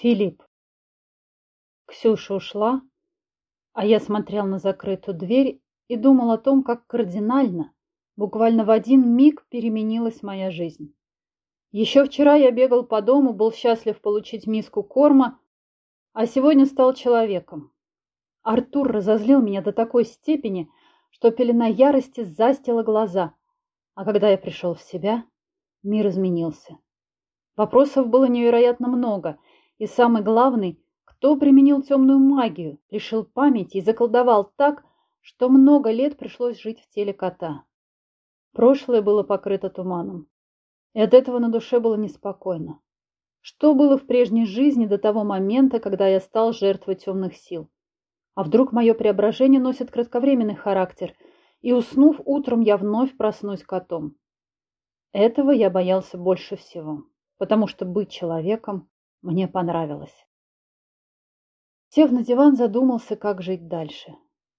Филипп. Ксюша ушла, а я смотрел на закрытую дверь и думал о том, как кардинально, буквально в один миг переменилась моя жизнь. Еще вчера я бегал по дому, был счастлив получить миску корма, а сегодня стал человеком. Артур разозлил меня до такой степени, что пелена ярости застила глаза, а когда я пришел в себя, мир изменился. Вопросов было невероятно много – и самый главный, кто применил темную магию, лишил памяти и заколдовал так, что много лет пришлось жить в теле кота. Прошлое было покрыто туманом, и от этого на душе было неспокойно. Что было в прежней жизни до того момента, когда я стал жертвой темных сил? А вдруг мое преображение носит кратковременный характер, и, уснув утром, я вновь проснусь котом? Этого я боялся больше всего, потому что быть человеком мне понравилось. Сев на диван, задумался, как жить дальше.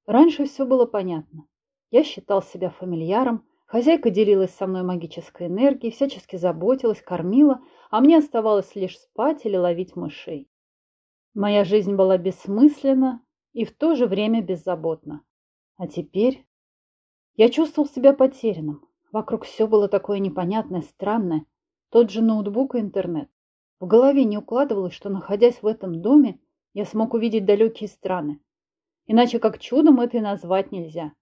Раньше все было понятно. Я считал себя фамильяром, хозяйка делилась со мной магической энергией, всячески заботилась, кормила, а мне оставалось лишь спать или ловить мышей. Моя жизнь была бессмысленна и в то же время беззаботна. А теперь я чувствовал себя потерянным. Вокруг все было такое непонятное, странное. Тот же ноутбук и интернет. В голове не укладывалось, что, находясь в этом доме, я смог увидеть далекие страны. Иначе как чудом это и назвать нельзя.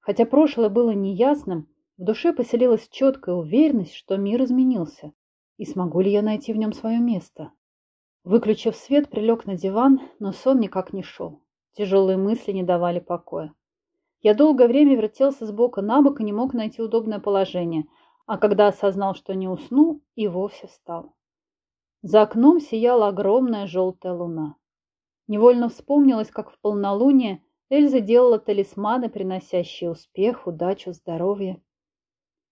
Хотя прошлое было неясным, в душе поселилась четкая уверенность, что мир изменился, и смогу ли я найти в нем свое место. Выключив свет, прилег на диван, но сон никак не шел. Тяжелые мысли не давали покоя. Я долгое время вертелся с бока на бок и не мог найти удобное положение, а когда осознал, что не усну, и вовсе встал. За окном сияла огромная желтая луна. Невольно вспомнилось, как в полнолуние Эльза делала талисманы, приносящие успех, удачу, здоровье.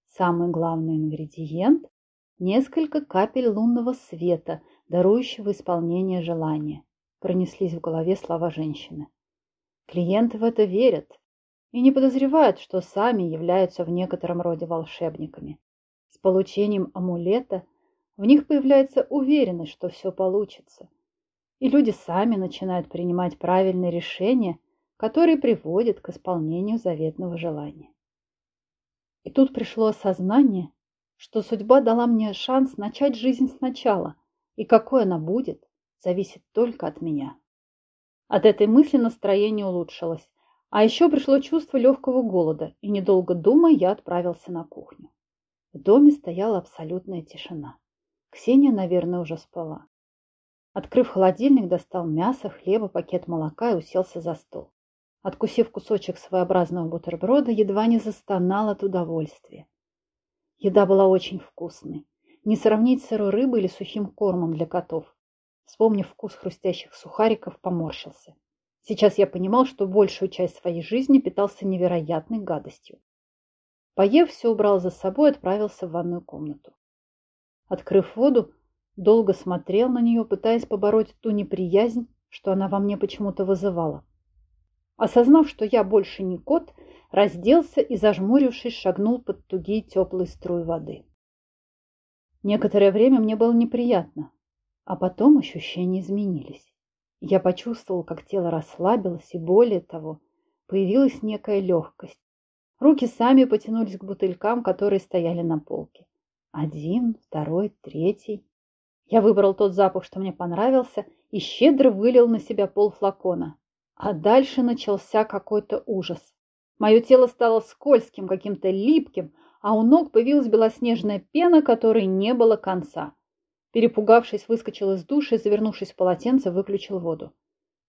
Самый главный ингредиент – несколько капель лунного света, дарующего исполнение желания. Пронеслись в голове слова женщины. Клиенты в это верят и не подозревают, что сами являются в некотором роде волшебниками. С получением амулета – в них появляется уверенность, что все получится. И люди сами начинают принимать правильные решения, которые приводят к исполнению заветного желания. И тут пришло осознание, что судьба дала мне шанс начать жизнь сначала, и какой она будет, зависит только от меня. От этой мысли настроение улучшилось, а еще пришло чувство легкого голода, и, недолго думая, я отправился на кухню. В доме стояла абсолютная тишина. Ксения, наверное, уже спала. Открыв холодильник, достал мясо, хлеба, пакет молока и уселся за стол. Откусив кусочек своеобразного бутерброда, едва не застонал от удовольствия. Еда была очень вкусной. Не сравнить сырой рыбой или сухим кормом для котов. Вспомнив вкус хрустящих сухариков, поморщился. Сейчас я понимал, что большую часть своей жизни питался невероятной гадостью. Поев, все убрал за собой и отправился в ванную комнату. Открыв воду, долго смотрел на нее, пытаясь побороть ту неприязнь, что она во мне почему-то вызывала. Осознав, что я больше не кот, разделся и, зажмурившись, шагнул под тугие теплые струи воды. Некоторое время мне было неприятно, а потом ощущения изменились. Я почувствовал, как тело расслабилось, и более того, появилась некая легкость. Руки сами потянулись к бутылькам, которые стояли на полке. Один, второй, третий. Я выбрал тот запах, что мне понравился, и щедро вылил на себя полфлакона. А дальше начался какой-то ужас. Мое тело стало скользким, каким-то липким, а у ног появилась белоснежная пена, которой не было конца. Перепугавшись, выскочил из души завернувшись в полотенце, выключил воду.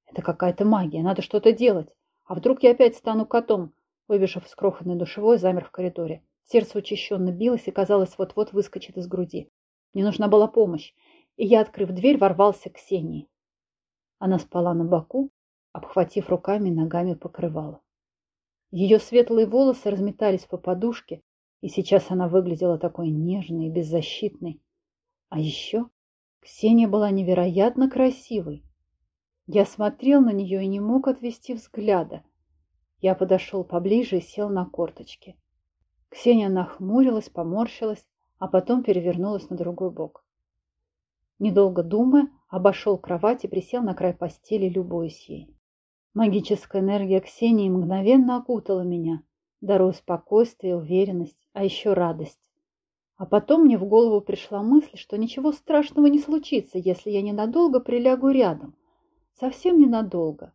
Это какая-то магия, надо что-то делать. А вдруг я опять стану котом? Выбежав из крохотной душевой, замер в коридоре. Сердце учащенно билось и, казалось, вот-вот выскочит из груди. Мне нужна была помощь, и я, открыв дверь, ворвался к Ксении. Она спала на боку, обхватив руками и ногами покрывало. Ее светлые волосы разметались по подушке, и сейчас она выглядела такой нежной и беззащитной. А еще Ксения была невероятно красивой. Я смотрел на нее и не мог отвести взгляда. Я подошел поближе и сел на корточки. Ксения нахмурилась, поморщилась, а потом перевернулась на другой бок. Недолго думая, обошел кровать и присел на край постели, любуясь ей. Магическая энергия Ксении мгновенно окутала меня, даруя спокойствие, уверенность, а еще радость. А потом мне в голову пришла мысль, что ничего страшного не случится, если я ненадолго прилягу рядом. Совсем ненадолго.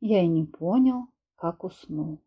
Я и не понял, как уснул.